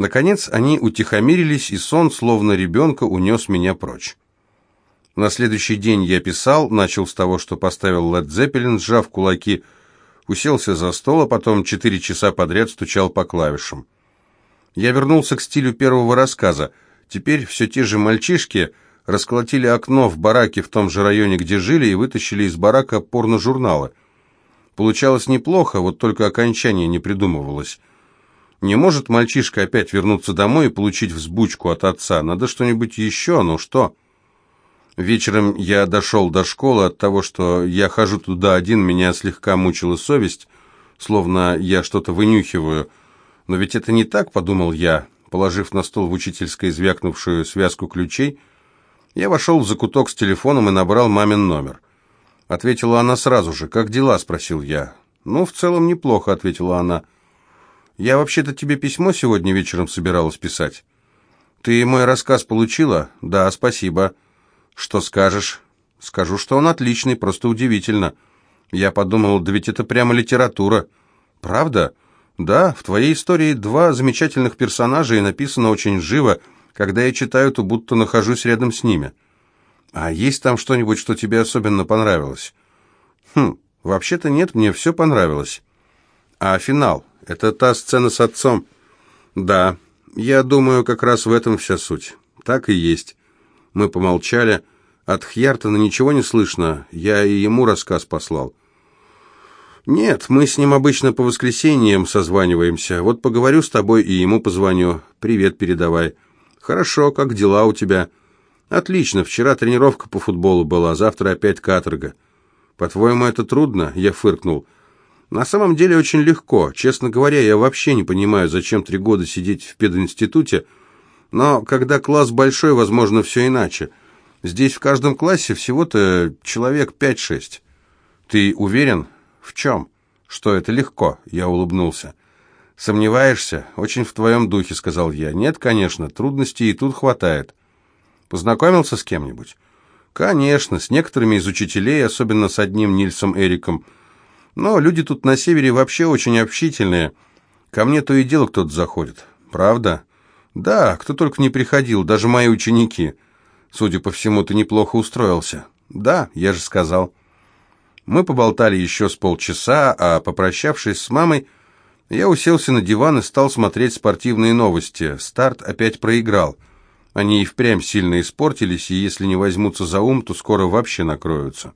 Наконец они утихомирились, и сон, словно ребенка, унес меня прочь. На следующий день я писал, начал с того, что поставил Led Zeppelin, сжав кулаки, уселся за стол, а потом четыре часа подряд стучал по клавишам. Я вернулся к стилю первого рассказа. Теперь все те же мальчишки расколотили окно в бараке в том же районе, где жили, и вытащили из барака порно-журналы. Получалось неплохо, вот только окончание не придумывалось. Не может мальчишка опять вернуться домой и получить взбучку от отца. Надо что-нибудь еще, ну что? Вечером я дошел до школы от того, что я хожу туда один, меня слегка мучила совесть, словно я что-то вынюхиваю. Но ведь это не так, подумал я, положив на стол в учительской звякнувшую связку ключей. Я вошел в закуток с телефоном и набрал мамин номер. Ответила она сразу же. «Как дела?» – спросил я. «Ну, в целом неплохо», – ответила она. «Я вообще-то тебе письмо сегодня вечером собиралась писать». «Ты мой рассказ получила?» «Да, спасибо». «Что скажешь?» «Скажу, что он отличный, просто удивительно». Я подумал, да ведь это прямо литература. «Правда?» «Да, в твоей истории два замечательных персонажа, и написано очень живо. Когда я читаю, то будто нахожусь рядом с ними». «А есть там что-нибудь, что тебе особенно понравилось?» «Хм, вообще-то нет, мне все понравилось». «А финал? Это та сцена с отцом?» «Да, я думаю, как раз в этом вся суть. Так и есть». Мы помолчали. От Хьяртона ничего не слышно. Я и ему рассказ послал. «Нет, мы с ним обычно по воскресеньям созваниваемся. Вот поговорю с тобой и ему позвоню. Привет передавай». «Хорошо, как дела у тебя?» «Отлично, вчера тренировка по футболу была, завтра опять каторга». «По-твоему, это трудно?» Я фыркнул. «На самом деле очень легко. Честно говоря, я вообще не понимаю, зачем три года сидеть в пединституте, но когда класс большой, возможно, все иначе. Здесь в каждом классе всего-то человек пять-шесть. Ты уверен? В чем? Что это легко? Я улыбнулся. Сомневаешься? Очень в твоем духе, сказал я. Нет, конечно, трудностей и тут хватает. Познакомился с кем-нибудь? Конечно, с некоторыми из учителей, особенно с одним Нильсом Эриком. Но люди тут на севере вообще очень общительные. Ко мне то и дело кто-то заходит. Правда? «Да, кто только не приходил, даже мои ученики. Судя по всему, ты неплохо устроился». «Да, я же сказал». Мы поболтали еще с полчаса, а, попрощавшись с мамой, я уселся на диван и стал смотреть спортивные новости. Старт опять проиграл. Они и впрямь сильно испортились, и если не возьмутся за ум, то скоро вообще накроются.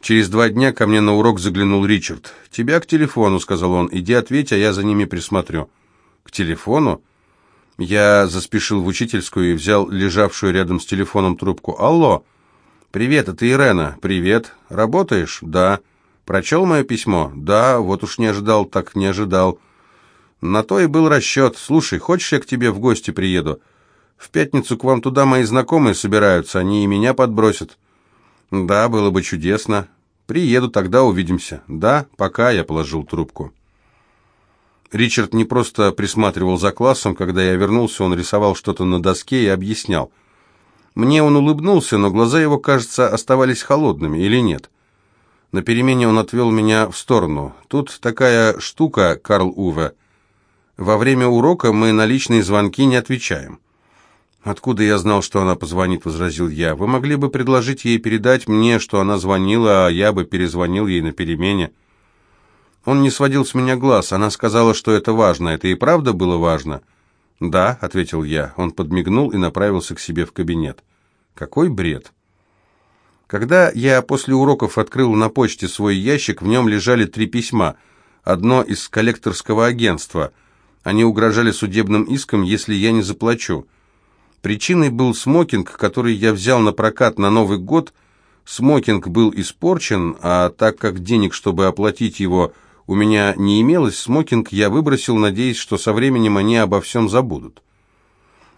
Через два дня ко мне на урок заглянул Ричард. «Тебя к телефону», — сказал он. «Иди ответь, а я за ними присмотрю». «К телефону?» Я заспешил в учительскую и взял лежавшую рядом с телефоном трубку. «Алло!» «Привет, это Ирена». «Привет. Работаешь?» «Да». «Прочел мое письмо?» «Да, вот уж не ожидал, так не ожидал». «На то и был расчет. Слушай, хочешь, я к тебе в гости приеду? В пятницу к вам туда мои знакомые собираются, они и меня подбросят». «Да, было бы чудесно. Приеду, тогда увидимся». «Да, пока», — я положил трубку. Ричард не просто присматривал за классом, когда я вернулся, он рисовал что-то на доске и объяснял. Мне он улыбнулся, но глаза его, кажется, оставались холодными, или нет? На перемене он отвел меня в сторону. Тут такая штука, Карл Уве. Во время урока мы на личные звонки не отвечаем. «Откуда я знал, что она позвонит?» — возразил я. «Вы могли бы предложить ей передать мне, что она звонила, а я бы перезвонил ей на перемене». Он не сводил с меня глаз. Она сказала, что это важно. Это и правда было важно? «Да», — ответил я. Он подмигнул и направился к себе в кабинет. «Какой бред!» Когда я после уроков открыл на почте свой ящик, в нем лежали три письма. Одно из коллекторского агентства. Они угрожали судебным иском, если я не заплачу. Причиной был смокинг, который я взял на прокат на Новый год. Смокинг был испорчен, а так как денег, чтобы оплатить его, у меня не имелось, смокинг я выбросил, надеясь, что со временем они обо всем забудут.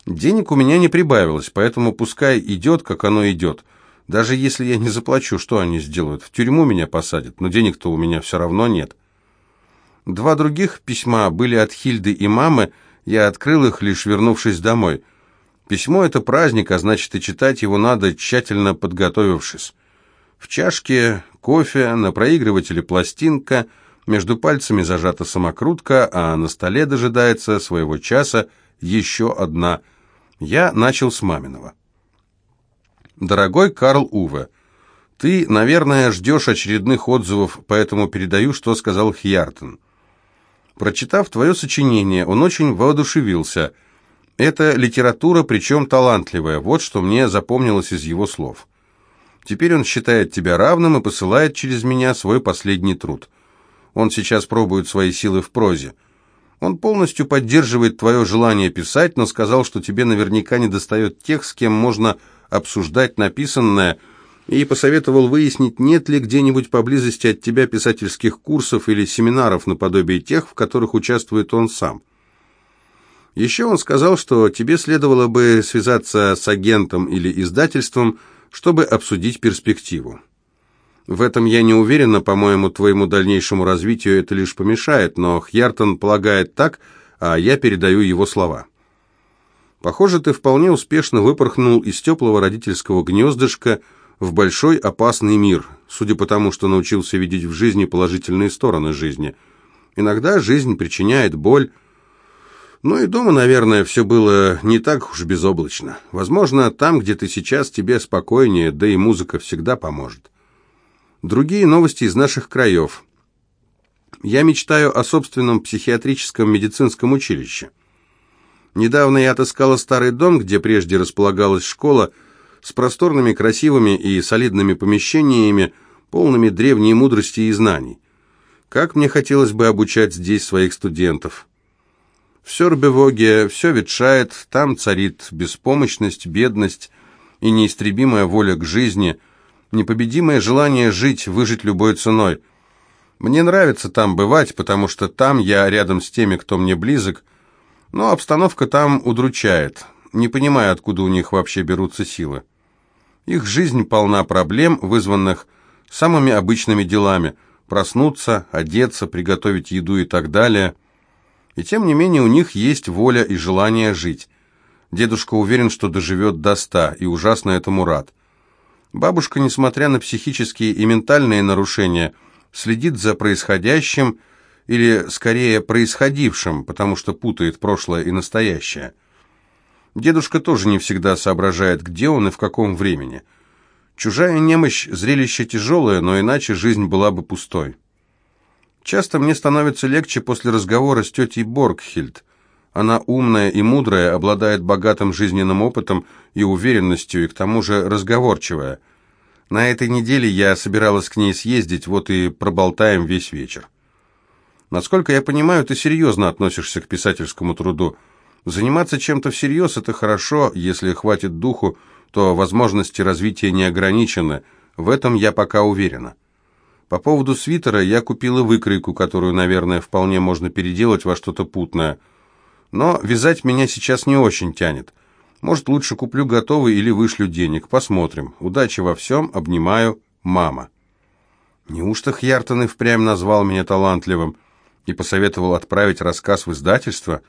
Денег у меня не прибавилось, поэтому пускай идет, как оно идет. Даже если я не заплачу, что они сделают? В тюрьму меня посадят, но денег-то у меня все равно нет. Два других письма были от Хильды и мамы, я открыл их, лишь вернувшись домой. Письмо — это праздник, а значит и читать его надо, тщательно подготовившись. В чашке кофе, на проигрывателе пластинка — Между пальцами зажата самокрутка, а на столе дожидается своего часа еще одна. Я начал с маминого. «Дорогой Карл Уве, ты, наверное, ждешь очередных отзывов, поэтому передаю, что сказал Хьяртен. Прочитав твое сочинение, он очень воодушевился. Это литература, причем талантливая, вот что мне запомнилось из его слов. Теперь он считает тебя равным и посылает через меня свой последний труд. Он сейчас пробует свои силы в прозе. Он полностью поддерживает твое желание писать, но сказал, что тебе наверняка не достает тех, с кем можно обсуждать написанное, и посоветовал выяснить, нет ли где-нибудь поблизости от тебя писательских курсов или семинаров наподобие тех, в которых участвует он сам. Еще он сказал, что тебе следовало бы связаться с агентом или издательством, чтобы обсудить перспективу. В этом я не уверена, по-моему, твоему дальнейшему развитию это лишь помешает, но Хьяртон полагает так, а я передаю его слова. Похоже, ты вполне успешно выпорхнул из теплого родительского гнездышка в большой опасный мир, судя по тому, что научился видеть в жизни положительные стороны жизни. Иногда жизнь причиняет боль, ну и дома, наверное, все было не так уж безоблачно. Возможно, там, где ты сейчас, тебе спокойнее, да и музыка всегда поможет. Другие новости из наших краев. Я мечтаю о собственном психиатрическом медицинском училище. Недавно я отыскала старый дом, где прежде располагалась школа, с просторными, красивыми и солидными помещениями, полными древней мудрости и знаний. Как мне хотелось бы обучать здесь своих студентов. В Сёрбевоге все ветшает, там царит беспомощность, бедность и неистребимая воля к жизни – непобедимое желание жить, выжить любой ценой. Мне нравится там бывать, потому что там я рядом с теми, кто мне близок, но обстановка там удручает, не понимая, откуда у них вообще берутся силы. Их жизнь полна проблем, вызванных самыми обычными делами – проснуться, одеться, приготовить еду и так далее. И тем не менее у них есть воля и желание жить. Дедушка уверен, что доживет до ста, и ужасно этому рад. Бабушка, несмотря на психические и ментальные нарушения, следит за происходящим, или скорее происходившим, потому что путает прошлое и настоящее. Дедушка тоже не всегда соображает, где он и в каком времени. Чужая немощь – зрелище тяжелое, но иначе жизнь была бы пустой. Часто мне становится легче после разговора с тетей Боргхильд – она умная и мудрая, обладает богатым жизненным опытом и уверенностью, и к тому же разговорчивая. На этой неделе я собиралась к ней съездить, вот и проболтаем весь вечер. Насколько я понимаю, ты серьезно относишься к писательскому труду. Заниматься чем-то всерьез – это хорошо, если хватит духу, то возможности развития не ограничены. В этом я пока уверена. По поводу свитера я купила выкройку, которую, наверное, вполне можно переделать во что-то путное – но вязать меня сейчас не очень тянет. Может, лучше куплю готовый или вышлю денег. Посмотрим. Удачи во всем. Обнимаю. Мама. Неужто Хьяртон и впрямь назвал меня талантливым и посоветовал отправить рассказ в издательство?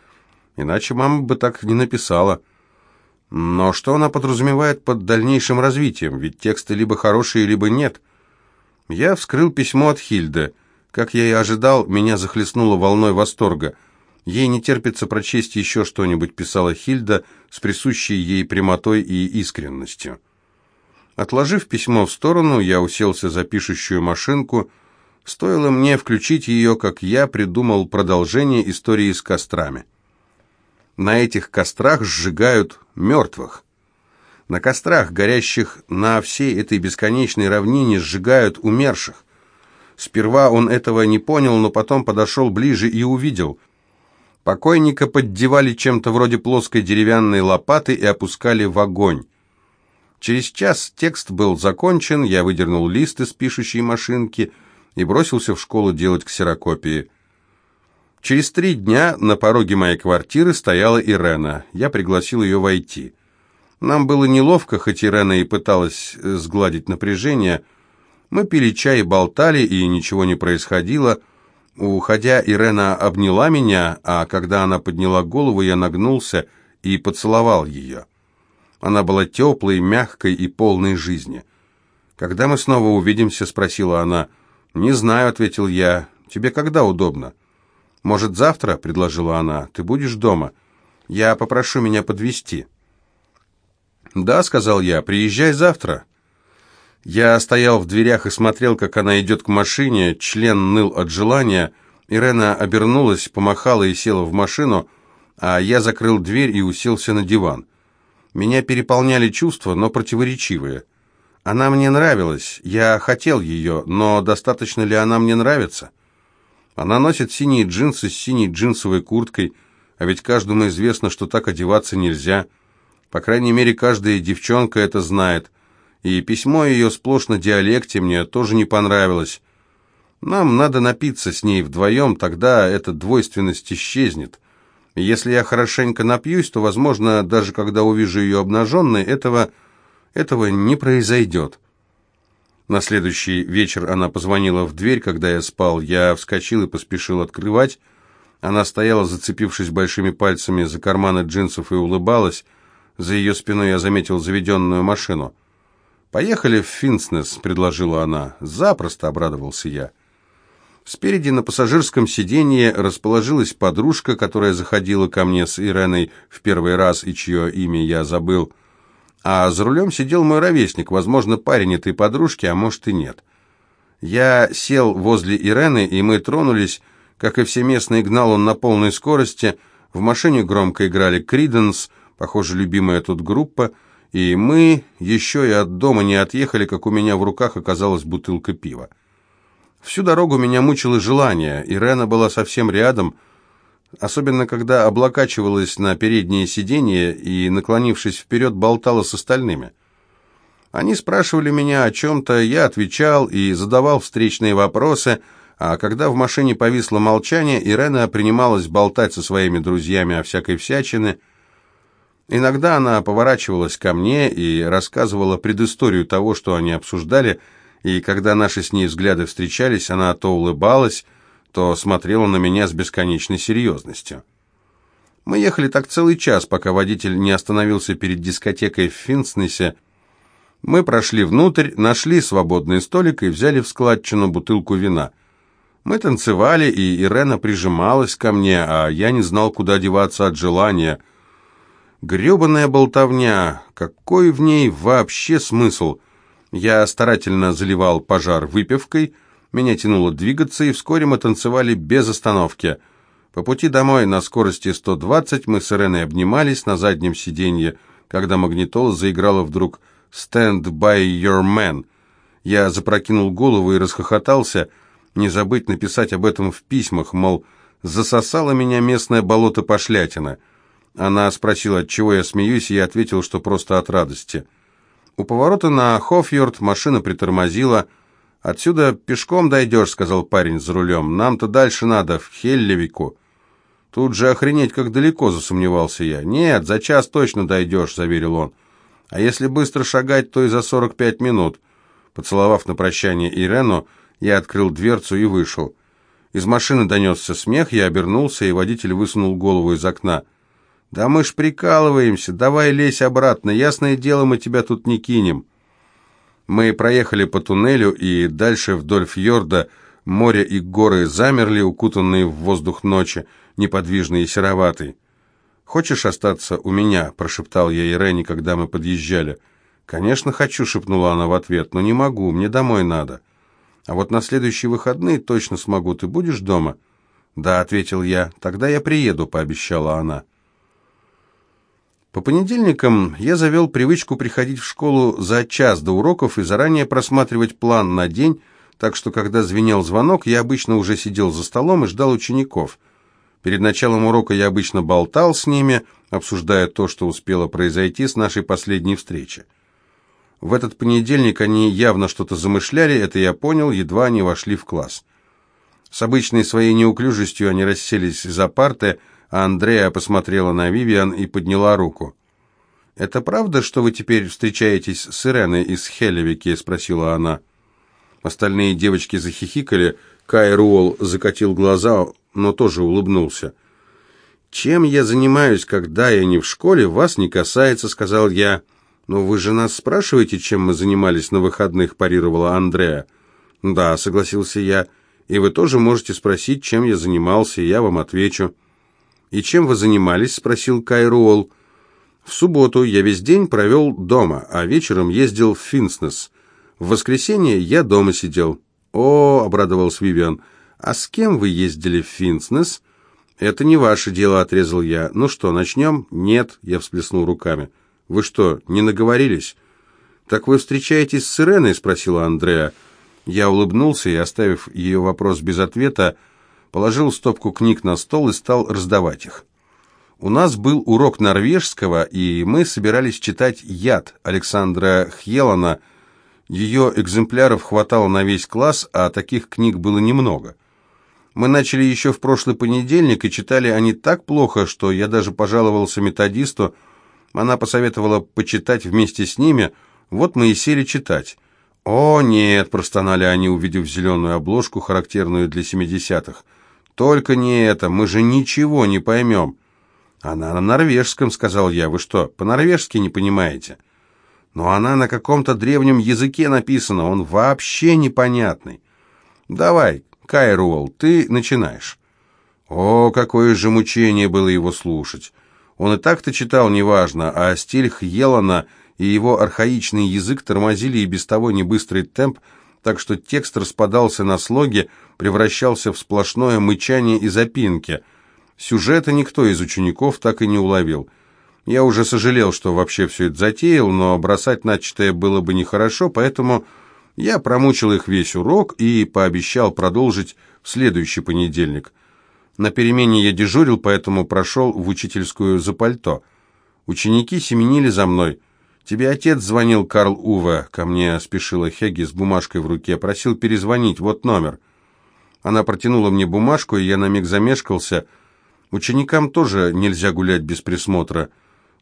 Иначе мама бы так не написала. Но что она подразумевает под дальнейшим развитием? Ведь тексты либо хорошие, либо нет. Я вскрыл письмо от Хильды. Как я и ожидал, меня захлестнуло волной восторга – Ей не терпится прочесть еще что-нибудь, писала Хильда с присущей ей прямотой и искренностью. Отложив письмо в сторону, я уселся за пишущую машинку. Стоило мне включить ее, как я придумал продолжение истории с кострами. На этих кострах сжигают мертвых. На кострах, горящих на всей этой бесконечной равнине, сжигают умерших. Сперва он этого не понял, но потом подошел ближе и увидел – Покойника поддевали чем-то вроде плоской деревянной лопаты и опускали в огонь. Через час текст был закончен, я выдернул лист из пишущей машинки и бросился в школу делать ксерокопии. Через три дня на пороге моей квартиры стояла Ирена. Я пригласил ее войти. Нам было неловко, хоть Ирена и пыталась сгладить напряжение. Мы пили чай и болтали, и ничего не происходило – Уходя, Ирена обняла меня, а когда она подняла голову, я нагнулся и поцеловал ее. Она была теплой, мягкой и полной жизни. «Когда мы снова увидимся?» — спросила она. «Не знаю», — ответил я. Тебе когда удобно?» «Может, завтра?» — предложила она. «Ты будешь дома? Я попрошу меня подвести. «Да», — сказал я, — «приезжай завтра». Я стоял в дверях и смотрел, как она идет к машине, член ныл от желания. Ирена обернулась, помахала и села в машину, а я закрыл дверь и уселся на диван. Меня переполняли чувства, но противоречивые. Она мне нравилась, я хотел ее, но достаточно ли она мне нравится? Она носит синие джинсы с синей джинсовой курткой, а ведь каждому известно, что так одеваться нельзя. По крайней мере, каждая девчонка это знает. И письмо ее сплошь на диалекте мне тоже не понравилось. Нам надо напиться с ней вдвоем, тогда эта двойственность исчезнет. Если я хорошенько напьюсь, то, возможно, даже когда увижу ее обнаженной, этого, этого не произойдет. На следующий вечер она позвонила в дверь, когда я спал. Я вскочил и поспешил открывать. Она стояла, зацепившись большими пальцами за карманы джинсов и улыбалась. За ее спиной я заметил заведенную машину. «Поехали в Финснес», — предложила она. «Запросто», — обрадовался я. Спереди на пассажирском сиденье расположилась подружка, которая заходила ко мне с Иреной в первый раз и чье имя я забыл — а за рулем сидел мой ровесник, возможно, парень этой подружки, а может и нет. Я сел возле Ирены, и мы тронулись, как и все местные, гнал он на полной скорости, в машине громко играли «Криденс», похоже, любимая тут группа, и мы еще и от дома не отъехали, как у меня в руках оказалась бутылка пива. Всю дорогу меня мучило желание, Ирена была совсем рядом, особенно когда облокачивалась на переднее сиденье и, наклонившись вперед, болтала с остальными. Они спрашивали меня о чем-то, я отвечал и задавал встречные вопросы, а когда в машине повисло молчание, Ирена принималась болтать со своими друзьями о всякой всячине. Иногда она поворачивалась ко мне и рассказывала предысторию того, что они обсуждали, и когда наши с ней взгляды встречались, она то улыбалась, то смотрела на меня с бесконечной серьезностью. Мы ехали так целый час, пока водитель не остановился перед дискотекой в Финснесе. Мы прошли внутрь, нашли свободный столик и взяли в складчину бутылку вина. Мы танцевали, и Ирена прижималась ко мне, а я не знал, куда деваться от желания. Гребаная болтовня, какой в ней вообще смысл? Я старательно заливал пожар выпивкой, меня тянуло двигаться, и вскоре мы танцевали без остановки. По пути домой на скорости 120 мы с Иреной обнимались на заднем сиденье, когда магнитола заиграла вдруг «Stand by your man». Я запрокинул голову и расхохотался. Не забыть написать об этом в письмах, мол, засосало меня местное болото пошлятина. Она спросила, от чего я смеюсь, и я ответил, что просто от радости. У поворота на Хофьорд машина притормозила, «Отсюда пешком дойдешь», — сказал парень за рулем. «Нам-то дальше надо, в Хеллевику». «Тут же охренеть, как далеко», — засомневался я. «Нет, за час точно дойдешь», — заверил он. «А если быстро шагать, то и за сорок пять минут». Поцеловав на прощание Ирену, я открыл дверцу и вышел. Из машины донесся смех, я обернулся, и водитель высунул голову из окна. «Да мы ж прикалываемся, давай лезь обратно, ясное дело, мы тебя тут не кинем». Мы проехали по туннелю, и дальше вдоль фьорда море и горы замерли, укутанные в воздух ночи, неподвижные и сероватые. «Хочешь остаться у меня?» – прошептал я Ирене, когда мы подъезжали. «Конечно хочу», – шепнула она в ответ, – «но не могу, мне домой надо». «А вот на следующие выходные точно смогу. Ты будешь дома?» «Да», – ответил я. «Тогда я приеду», – пообещала она. По понедельникам я завел привычку приходить в школу за час до уроков и заранее просматривать план на день, так что когда звенел звонок, я обычно уже сидел за столом и ждал учеников. Перед началом урока я обычно болтал с ними, обсуждая то, что успело произойти с нашей последней встречи. В этот понедельник они явно что-то замышляли, это я понял, едва они вошли в класс. С обычной своей неуклюжестью они расселись за парты, Андрея посмотрела на Вивиан и подняла руку. «Это правда, что вы теперь встречаетесь с Иреной из Хелевики?» – спросила она. Остальные девочки захихикали, Кай Руолл закатил глаза, но тоже улыбнулся. «Чем я занимаюсь, когда я не в школе, вас не касается», — сказал я. «Но вы же нас спрашиваете, чем мы занимались на выходных», — парировала Андрея. «Да», — согласился я. И вы тоже можете спросить, чем я занимался, и я вам отвечу». «И чем вы занимались?» — спросил Кайруол. «В субботу я весь день провел дома, а вечером ездил в Финснес. В воскресенье я дома сидел». «О!» — обрадовался Вивиан. «А с кем вы ездили в Финснес?» «Это не ваше дело», — отрезал я. «Ну что, начнем?» «Нет», — я всплеснул руками. «Вы что, не наговорились?» «Так вы встречаетесь с Иреной?» — спросила Андреа. Я улыбнулся и, оставив ее вопрос без ответа, положил стопку книг на стол и стал раздавать их. У нас был урок норвежского, и мы собирались читать «Яд» Александра Хьелана. Ее экземпляров хватало на весь класс, а таких книг было немного. Мы начали еще в прошлый понедельник, и читали они так плохо, что я даже пожаловался методисту. Она посоветовала почитать вместе с ними, вот мы и сели читать. «О, нет!» – простонали они, увидев зеленую обложку, характерную для семидесятых. «Только не это, мы же ничего не поймем». «Она на норвежском», — сказал я. «Вы что, по-норвежски не понимаете?» «Но она на каком-то древнем языке написана, он вообще непонятный». «Давай, Кайруэлл, ты начинаешь». О, какое же мучение было его слушать. Он и так-то читал неважно, а стиль Хьелана и его архаичный язык тормозили и без того небыстрый темп, так что текст распадался на слоги, превращался в сплошное мычание и запинки. Сюжета никто из учеников так и не уловил. Я уже сожалел, что вообще все это затеял, но бросать начатое было бы нехорошо, поэтому я промучил их весь урок и пообещал продолжить в следующий понедельник. На перемене я дежурил, поэтому прошел в учительскую за пальто. Ученики семенили за мной – «Тебе отец звонил, Карл Уве», — ко мне спешила Хеги с бумажкой в руке, просил перезвонить, вот номер. Она протянула мне бумажку, и я на миг замешкался. Ученикам тоже нельзя гулять без присмотра.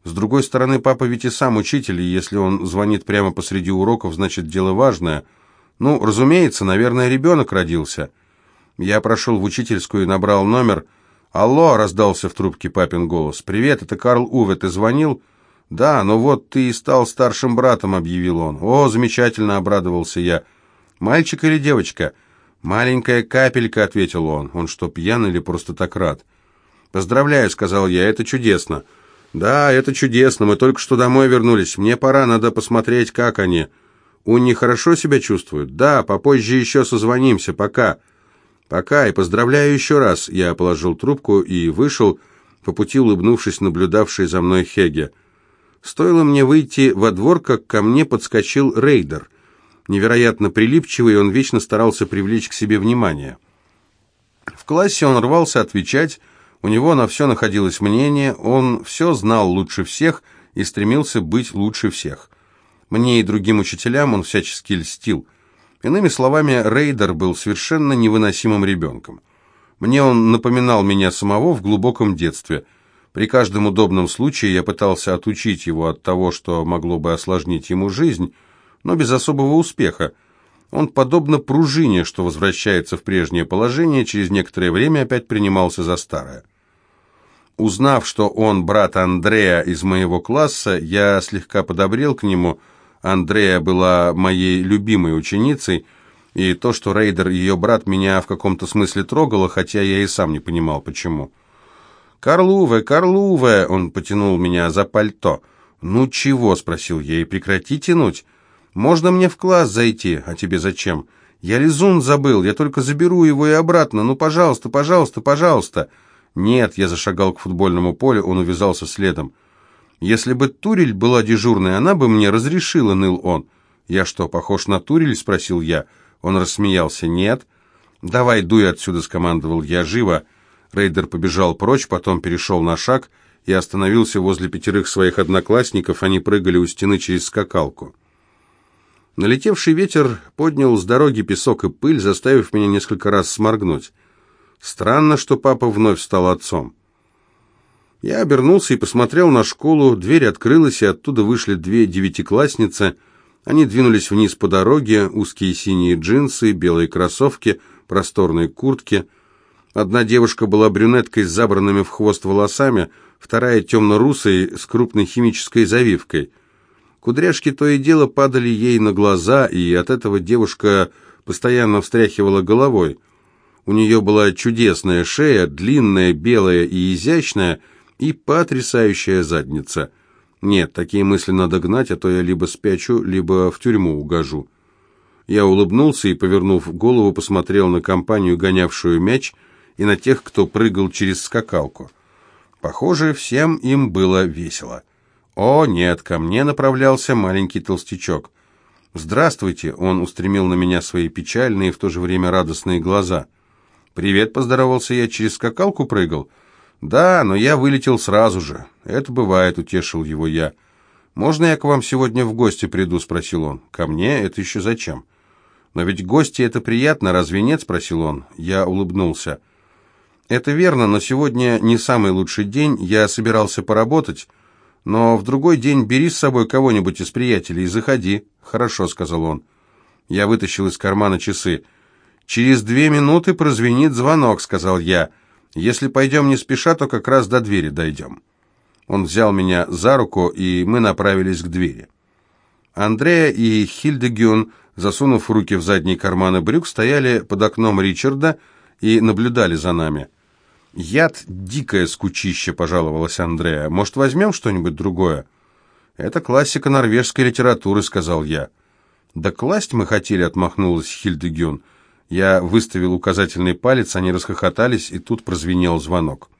С другой стороны, папа ведь и сам учитель, и если он звонит прямо посреди уроков, значит, дело важное. Ну, разумеется, наверное, ребенок родился. Я прошел в учительскую и набрал номер. «Алло!» — раздался в трубке папин голос. «Привет, это Карл Уве, ты звонил?» «Да, но вот ты и стал старшим братом», — объявил он. «О, замечательно!» — обрадовался я. «Мальчик или девочка?» «Маленькая капелька», — ответил он. «Он что, пьян или просто так рад?» «Поздравляю», — сказал я, — «это чудесно». «Да, это чудесно, мы только что домой вернулись. Мне пора, надо посмотреть, как они». «Унни хорошо себя чувствуют?» «Да, попозже еще созвонимся, пока». «Пока, и поздравляю еще раз». Я положил трубку и вышел, по пути улыбнувшись наблюдавшей за мной Хеге. Стоило мне выйти во двор, как ко мне подскочил рейдер. Невероятно прилипчивый, он вечно старался привлечь к себе внимание. В классе он рвался отвечать, у него на все находилось мнение, он все знал лучше всех и стремился быть лучше всех. Мне и другим учителям он всячески льстил. Иными словами, Рейдер был совершенно невыносимым ребенком. Мне он напоминал меня самого в глубоком детстве – при каждом удобном случае я пытался отучить его от того, что могло бы осложнить ему жизнь, но без особого успеха. Он, подобно пружине, что возвращается в прежнее положение, через некоторое время опять принимался за старое. Узнав, что он брат Андрея из моего класса, я слегка подобрел к нему. Андрея была моей любимой ученицей, и то, что Рейдер ее брат, меня в каком-то смысле трогало, хотя я и сам не понимал, почему. «Карлуве, Карлуве!» — он потянул меня за пальто. «Ну чего?» — спросил я, — «и прекрати тянуть. Можно мне в класс зайти, а тебе зачем? Я лизун забыл, я только заберу его и обратно. Ну, пожалуйста, пожалуйста, пожалуйста!» «Нет», — я зашагал к футбольному полю, он увязался следом. «Если бы Турель была дежурной, она бы мне разрешила», — ныл он. «Я что, похож на Турель?» — спросил я. Он рассмеялся. «Нет». «Давай, дуй отсюда», — скомандовал я. «Живо!» Рейдер побежал прочь, потом перешел на шаг и остановился возле пятерых своих одноклассников, они прыгали у стены через скакалку. Налетевший ветер поднял с дороги песок и пыль, заставив меня несколько раз сморгнуть. Странно, что папа вновь стал отцом. Я обернулся и посмотрел на школу, дверь открылась, и оттуда вышли две девятиклассницы. Они двинулись вниз по дороге, узкие синие джинсы, белые кроссовки, просторные куртки — Одна девушка была брюнеткой с забранными в хвост волосами, вторая темно-русой с крупной химической завивкой. Кудряшки то и дело падали ей на глаза, и от этого девушка постоянно встряхивала головой. У нее была чудесная шея, длинная, белая и изящная, и потрясающая задница. Нет, такие мысли надо гнать, а то я либо спячу, либо в тюрьму угожу. Я улыбнулся и, повернув голову, посмотрел на компанию, гонявшую мяч, и на тех, кто прыгал через скакалку. Похоже, всем им было весело. О, нет, ко мне направлялся маленький толстячок. «Здравствуйте!» — он устремил на меня свои печальные и в то же время радостные глаза. «Привет!» — поздоровался я. «Через скакалку прыгал?» «Да, но я вылетел сразу же. Это бывает», — утешил его я. «Можно я к вам сегодня в гости приду?» — спросил он. «Ко мне? Это еще зачем?» «Но ведь гости — это приятно, разве нет?» — спросил он. Я улыбнулся. «Это верно, но сегодня не самый лучший день. Я собирался поработать». Но в другой день бери с собой кого-нибудь из приятелей и заходи. Хорошо, сказал он. Я вытащил из кармана часы. Через две минуты прозвенит звонок, сказал я. Если пойдем не спеша, то как раз до двери дойдем. Он взял меня за руку, и мы направились к двери. Андрея и Хильдегюн, засунув руки в задние карманы брюк, стояли под окном Ричарда и наблюдали за нами. «Яд — дикое скучище», — пожаловалась Андрея. «Может, возьмем что-нибудь другое?» «Это классика норвежской литературы», — сказал я. «Да класть мы хотели», — отмахнулась Хильдегюн. Я выставил указательный палец, они расхохотались, и тут прозвенел звонок.